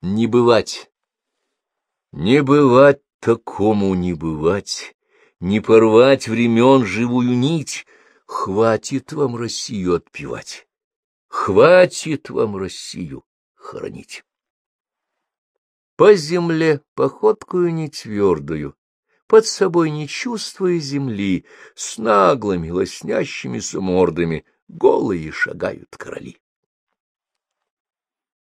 Не бывать. Не бывать такому не бывать, не порвать времен живую нить. Хватит вам Россию отпевать, хватит вам Россию хоронить. По земле походкую не твердую, под собой не чувствуя земли, с наглыми лоснящимися мордами голые шагают короли.